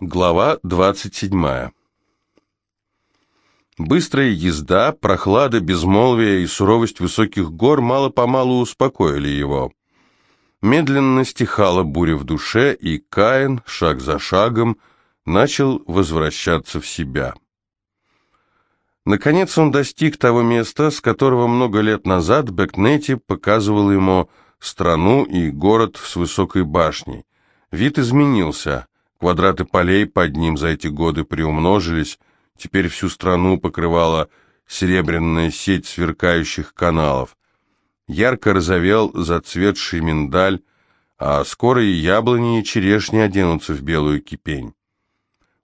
Глава 27. Быстрая езда, прохлада, безмолвие и суровость высоких гор мало-помалу успокоили его. Медленно стихала буря в душе, и Каин, шаг за шагом, начал возвращаться в себя. Наконец он достиг того места, с которого много лет назад Бекнети показывал ему страну и город с высокой башней. Вид изменился – Квадраты полей под ним за эти годы приумножились, теперь всю страну покрывала серебряная сеть сверкающих каналов. Ярко розовел зацветший миндаль, а скоро и яблони, и черешни оденутся в белую кипень.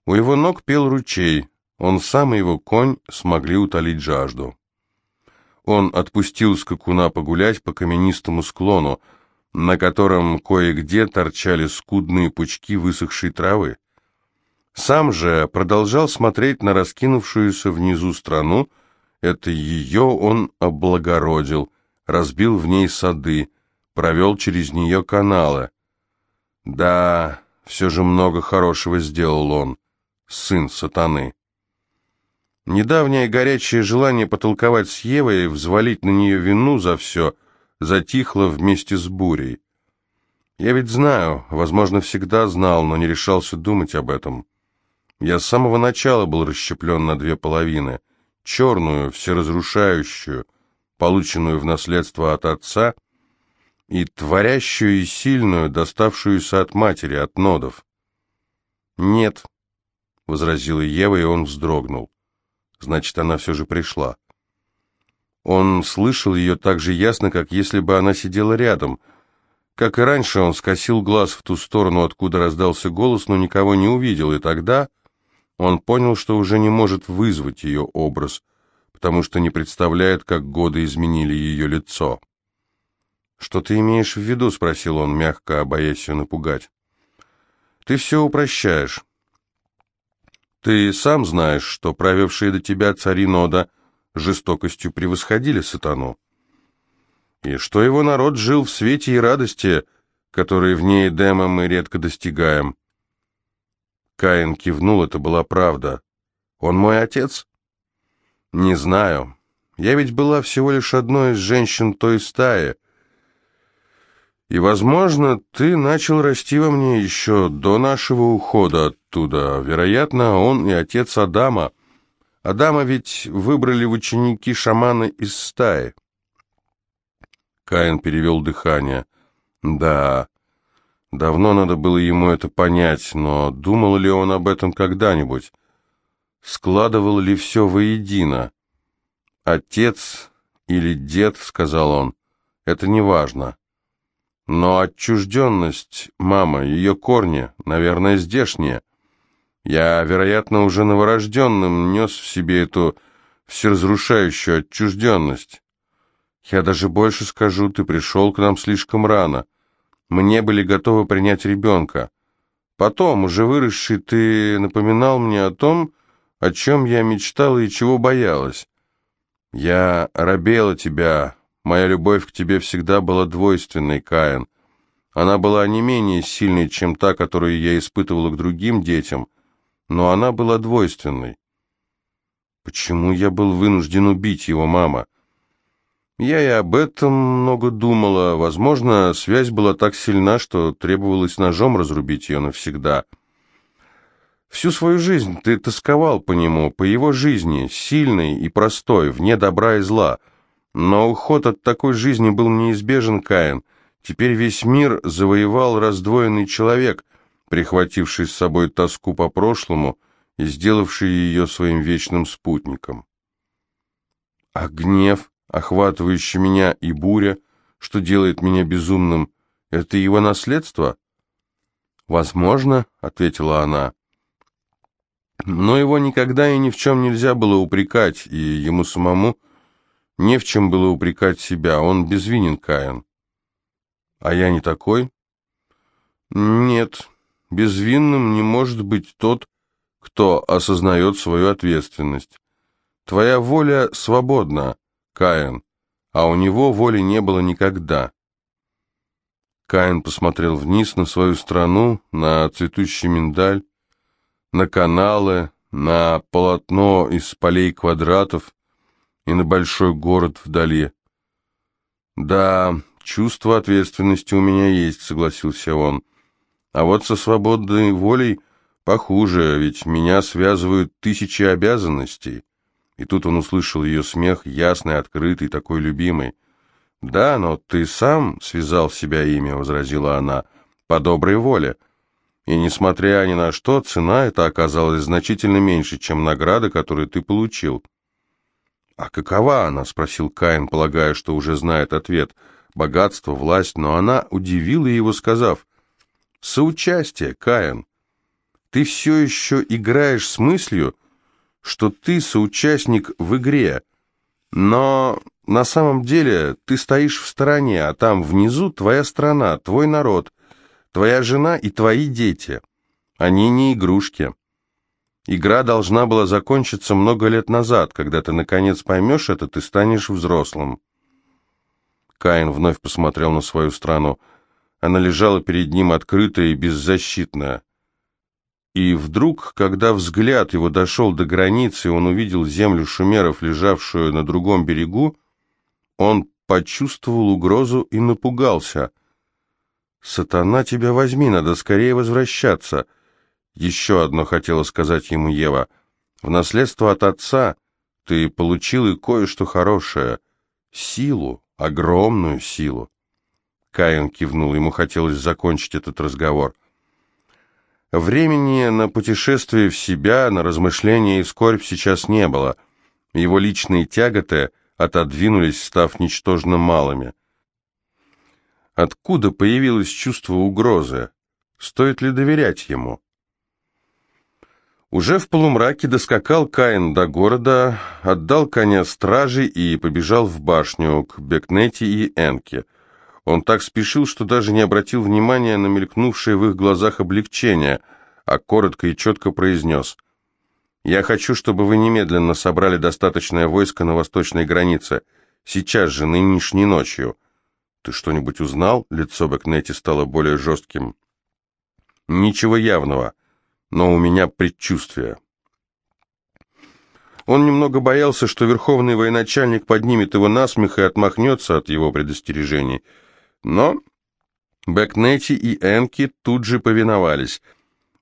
У его ног пел ручей, он сам и его конь смогли утолить жажду. Он отпустил скакуна погулять по каменистому склону, на котором кое-где торчали скудные пучки высохшей травы. Сам же продолжал смотреть на раскинувшуюся внизу страну, это ее он облагородил, разбил в ней сады, провел через нее каналы. Да, все же много хорошего сделал он, сын сатаны. Недавнее горячее желание потолковать с Евой, взвалить на нее вину за все — затихло вместе с бурей. Я ведь знаю, возможно, всегда знал, но не решался думать об этом. Я с самого начала был расщеплен на две половины. Черную, всеразрушающую, полученную в наследство от отца, и творящую и сильную, доставшуюся от матери, от нодов. «Нет», — возразила Ева, и он вздрогнул. «Значит, она все же пришла». Он слышал ее так же ясно, как если бы она сидела рядом. Как и раньше, он скосил глаз в ту сторону, откуда раздался голос, но никого не увидел, и тогда он понял, что уже не может вызвать ее образ, потому что не представляет, как годы изменили ее лицо. «Что ты имеешь в виду?» — спросил он, мягко, боясь ее напугать. «Ты все упрощаешь. Ты сам знаешь, что правившие до тебя цари Нода — жестокостью превосходили сатану. И что его народ жил в свете и радости, которые вне Эдема мы редко достигаем. Каин кивнул, это была правда. Он мой отец? Не знаю. Я ведь была всего лишь одной из женщин той стаи. И, возможно, ты начал расти во мне еще до нашего ухода оттуда. Вероятно, он и отец Адама — Адама ведь выбрали в ученики шамана из стаи. Каин перевел дыхание. Да, давно надо было ему это понять, но думал ли он об этом когда-нибудь? Складывал ли все воедино? Отец или дед, сказал он, это не важно. Но отчужденность, мама, ее корни, наверное, здешние. Я, вероятно, уже новорожденным нес в себе эту всеразрушающую отчужденность. Я даже больше скажу, ты пришел к нам слишком рано. Мы не были готовы принять ребенка. Потом, уже выросший, ты напоминал мне о том, о чем я мечтала и чего боялась. Я робела тебя, моя любовь к тебе всегда была двойственной, Каин. Она была не менее сильной, чем та, которую я испытывала к другим детям, но она была двойственной. Почему я был вынужден убить его, мама? Я и об этом много думала. Возможно, связь была так сильна, что требовалось ножом разрубить ее навсегда. Всю свою жизнь ты тосковал по нему, по его жизни, сильной и простой, вне добра и зла. Но уход от такой жизни был неизбежен, Каин. Теперь весь мир завоевал раздвоенный человек — прихвативший с собой тоску по прошлому и сделавший ее своим вечным спутником. А гнев, охватывающий меня, и буря, что делает меня безумным, это его наследство? Возможно, ответила она. Но его никогда и ни в чем нельзя было упрекать, и ему самому не в чем было упрекать себя, он безвинен, Каин. А я не такой? Нет, Безвинным не может быть тот, кто осознает свою ответственность. Твоя воля свободна, Каин, а у него воли не было никогда. Каин посмотрел вниз на свою страну, на цветущий миндаль. на каналы, на полотно из полей квадратов и на большой город вдали. «Да, чувство ответственности у меня есть», — согласился он. «А вот со свободной волей похуже, ведь меня связывают тысячи обязанностей». И тут он услышал ее смех, ясный, открытый, такой любимый. «Да, но ты сам связал себя ими», — возразила она, — «по доброй воле». И, несмотря ни на что, цена эта оказалась значительно меньше, чем награда, которую ты получил. «А какова она?» — спросил Каин, полагая, что уже знает ответ. «Богатство, власть», но она удивила его, сказав, «Соучастие, Каин. Ты все еще играешь с мыслью, что ты соучастник в игре, но на самом деле ты стоишь в стороне, а там внизу твоя страна, твой народ, твоя жена и твои дети. Они не игрушки». Игра должна была закончиться много лет назад. Когда ты наконец поймешь это, ты станешь взрослым. Каин вновь посмотрел на свою страну. Она лежала перед ним открытая и беззащитная. И вдруг, когда взгляд его дошел до границы, он увидел землю шумеров, лежавшую на другом берегу, он почувствовал угрозу и напугался. «Сатана, тебя возьми, надо скорее возвращаться!» Еще одно хотела сказать ему Ева. В наследство от отца ты получил и кое-что хорошее. Силу, огромную силу. Каин кивнул, ему хотелось закончить этот разговор. Времени на путешествие в себя, на размышления и скорбь сейчас не было. Его личные тяготы отодвинулись, став ничтожно малыми. Откуда появилось чувство угрозы? Стоит ли доверять ему? Уже в полумраке доскакал Каин до города, отдал коня стражи и побежал в башню к Бекнете и Энке. Он так спешил, что даже не обратил внимания на мелькнувшее в их глазах облегчение, а коротко и четко произнес «Я хочу, чтобы вы немедленно собрали достаточное войско на восточной границе, сейчас же, нынешней ночью». «Ты что-нибудь узнал?» Лицо Бекнети стало более жестким. «Ничего явного» но у меня предчувствие. Он немного боялся, что верховный военачальник поднимет его насмех и отмахнется от его предостережений. Но Бэкнети и Энки тут же повиновались.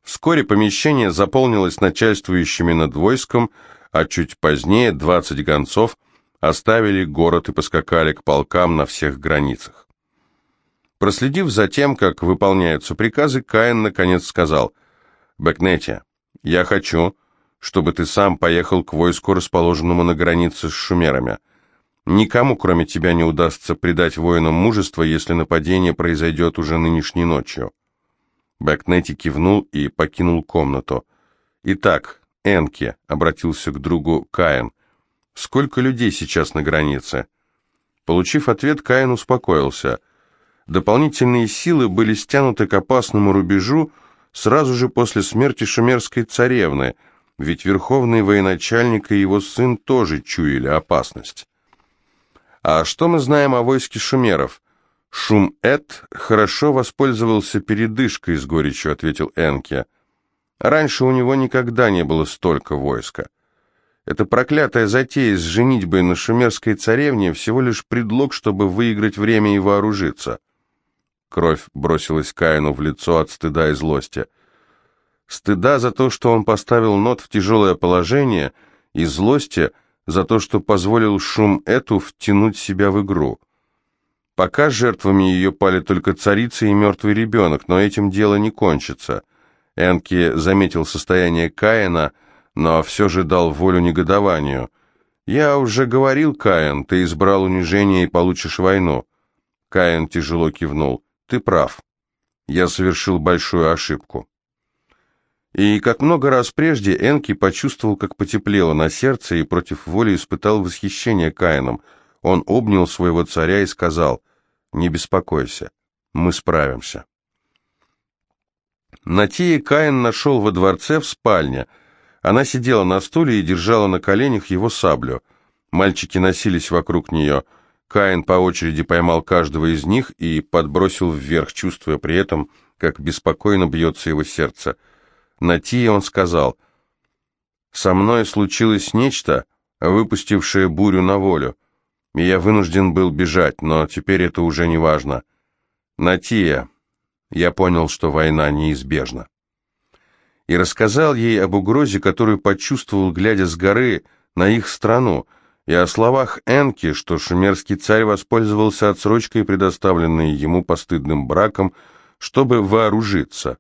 Вскоре помещение заполнилось начальствующими над войском, а чуть позднее 20 гонцов оставили город и поскакали к полкам на всех границах. Проследив за тем, как выполняются приказы, Каин наконец сказал – Бэкнети, я хочу, чтобы ты сам поехал к войску, расположенному на границе с шумерами. Никому, кроме тебя, не удастся придать воинам мужество, если нападение произойдет уже нынешней ночью». Бэкнети кивнул и покинул комнату. «Итак, Энки», — обратился к другу Каин, — «сколько людей сейчас на границе?» Получив ответ, Каин успокоился. Дополнительные силы были стянуты к опасному рубежу, сразу же после смерти шумерской царевны, ведь верховный военачальник и его сын тоже чуяли опасность. А что мы знаем о войске шумеров? Шум-Эд хорошо воспользовался передышкой, с горечью ответил Энке. Раньше у него никогда не было столько войска. Эта проклятая затея с женитьбой на шумерской царевне всего лишь предлог, чтобы выиграть время и вооружиться. Кровь бросилась Каину в лицо от стыда и злости. Стыда за то, что он поставил Нот в тяжелое положение, и злости за то, что позволил шум эту втянуть себя в игру. Пока жертвами ее пали только царица и мертвый ребенок, но этим дело не кончится. Энки заметил состояние Каина, но все же дал волю негодованию. «Я уже говорил, Каин, ты избрал унижение и получишь войну». Каин тяжело кивнул. Ты прав. Я совершил большую ошибку. И как много раз прежде Энки почувствовал, как потеплело на сердце и против воли испытал восхищение Каином. Он обнял своего царя и сказал, «Не беспокойся, мы справимся». Натия Каин нашел во дворце в спальне. Она сидела на стуле и держала на коленях его саблю. Мальчики носились вокруг нее – Каин по очереди поймал каждого из них и подбросил вверх, чувствуя при этом, как беспокойно бьется его сердце. На Тие он сказал, «Со мной случилось нечто, выпустившее бурю на волю, и я вынужден был бежать, но теперь это уже не важно. На Тия, я понял, что война неизбежна» и рассказал ей об угрозе, которую почувствовал, глядя с горы на их страну, и о словах Энки, что шумерский царь воспользовался отсрочкой, предоставленной ему постыдным браком, чтобы вооружиться.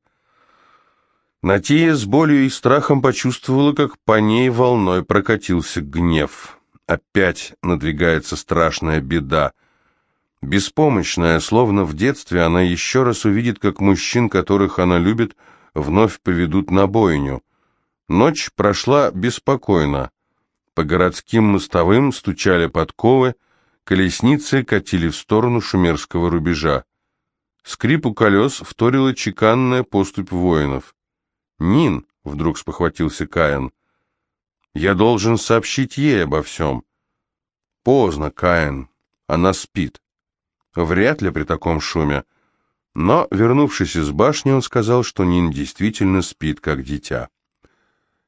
Натия с болью и страхом почувствовала, как по ней волной прокатился гнев. Опять надвигается страшная беда. Беспомощная, словно в детстве, она еще раз увидит, как мужчин, которых она любит, вновь поведут на бойню. Ночь прошла беспокойно. По городским мостовым стучали подковы, колесницы катили в сторону шумерского рубежа. Скрипу колес вторила чеканная поступь воинов. «Нин!» — вдруг спохватился Каин. «Я должен сообщить ей обо всем». «Поздно, Каин. Она спит». «Вряд ли при таком шуме. Но, вернувшись из башни, он сказал, что Нин действительно спит, как дитя.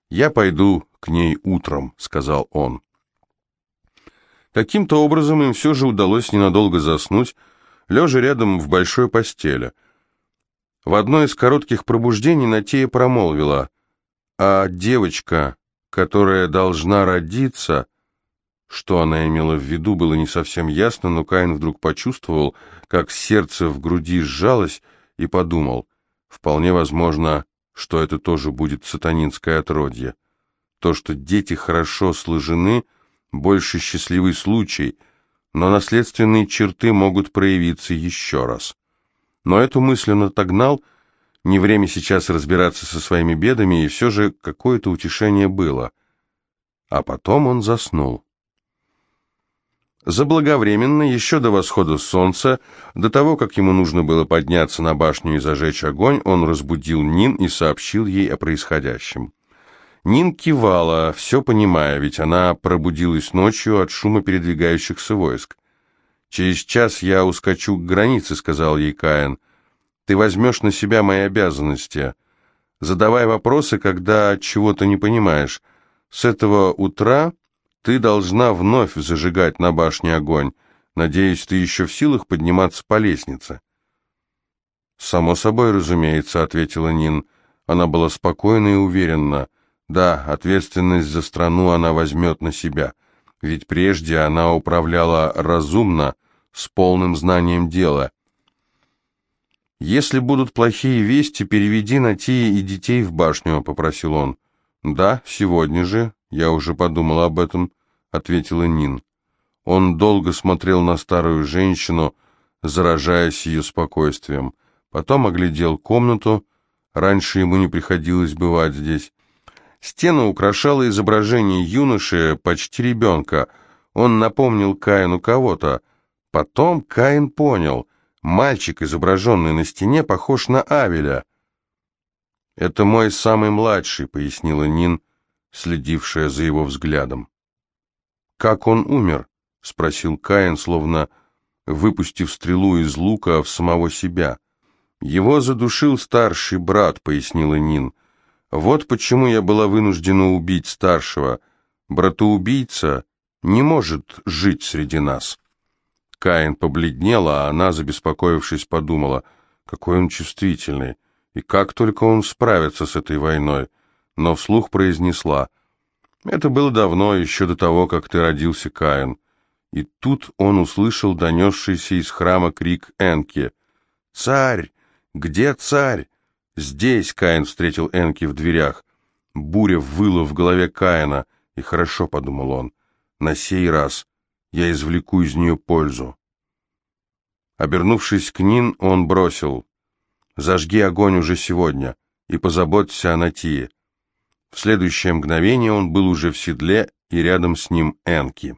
«Я пойду к ней утром», — сказал он. Каким-то образом им все же удалось ненадолго заснуть, лежа рядом в большой постели. В одно из коротких пробуждений Натея промолвила, «А девочка, которая должна родиться...» Что она имела в виду, было не совсем ясно, но Каин вдруг почувствовал, как сердце в груди сжалось, и подумал, вполне возможно, что это тоже будет сатанинское отродье. То, что дети хорошо сложены, больше счастливый случай, но наследственные черты могут проявиться еще раз. Но эту мысль он отогнал, не время сейчас разбираться со своими бедами, и все же какое-то утешение было. А потом он заснул. Заблаговременно, еще до восхода солнца, до того, как ему нужно было подняться на башню и зажечь огонь, он разбудил Нин и сообщил ей о происходящем. Нин кивала, все понимая, ведь она пробудилась ночью от шума передвигающихся войск. «Через час я ускочу к границе», — сказал ей Каин. «Ты возьмешь на себя мои обязанности. Задавай вопросы, когда чего-то не понимаешь. С этого утра ты должна вновь зажигать на башне огонь. Надеюсь, ты еще в силах подниматься по лестнице. Само собой, разумеется, ответила Нин. Она была спокойна и уверена. Да, ответственность за страну она возьмет на себя. Ведь прежде она управляла разумно, с полным знанием дела. «Если будут плохие вести, переведи на те и детей в башню», — попросил он. «Да, сегодня же. Я уже подумала об этом ответила Нин. Он долго смотрел на старую женщину, заражаясь ее спокойствием. Потом оглядел комнату. Раньше ему не приходилось бывать здесь. Стена украшала изображение юноши, почти ребенка. Он напомнил Каину кого-то. Потом Каин понял. Мальчик, изображенный на стене, похож на Авеля. «Это мой самый младший», — пояснила Нин, следившая за его взглядом. «Как он умер?» — спросил Каин, словно выпустив стрелу из лука в самого себя. «Его задушил старший брат», — пояснила Нин. «Вот почему я была вынуждена убить старшего. Братоубийца не может жить среди нас». Каин побледнел, а она, забеспокоившись, подумала, какой он чувствительный, и как только он справится с этой войной, но вслух произнесла — это было давно, еще до того, как ты родился, Каин. И тут он услышал донесшийся из храма крик Энки. «Царь! Где царь?» «Здесь!» — Каин встретил Энки в дверях. Буря выла в голове Каина, и хорошо, — подумал он, — на сей раз я извлеку из нее пользу. Обернувшись к Нин, он бросил. «Зажги огонь уже сегодня и позаботься о Натии. В следующее мгновение он был уже в седле, и рядом с ним Энки.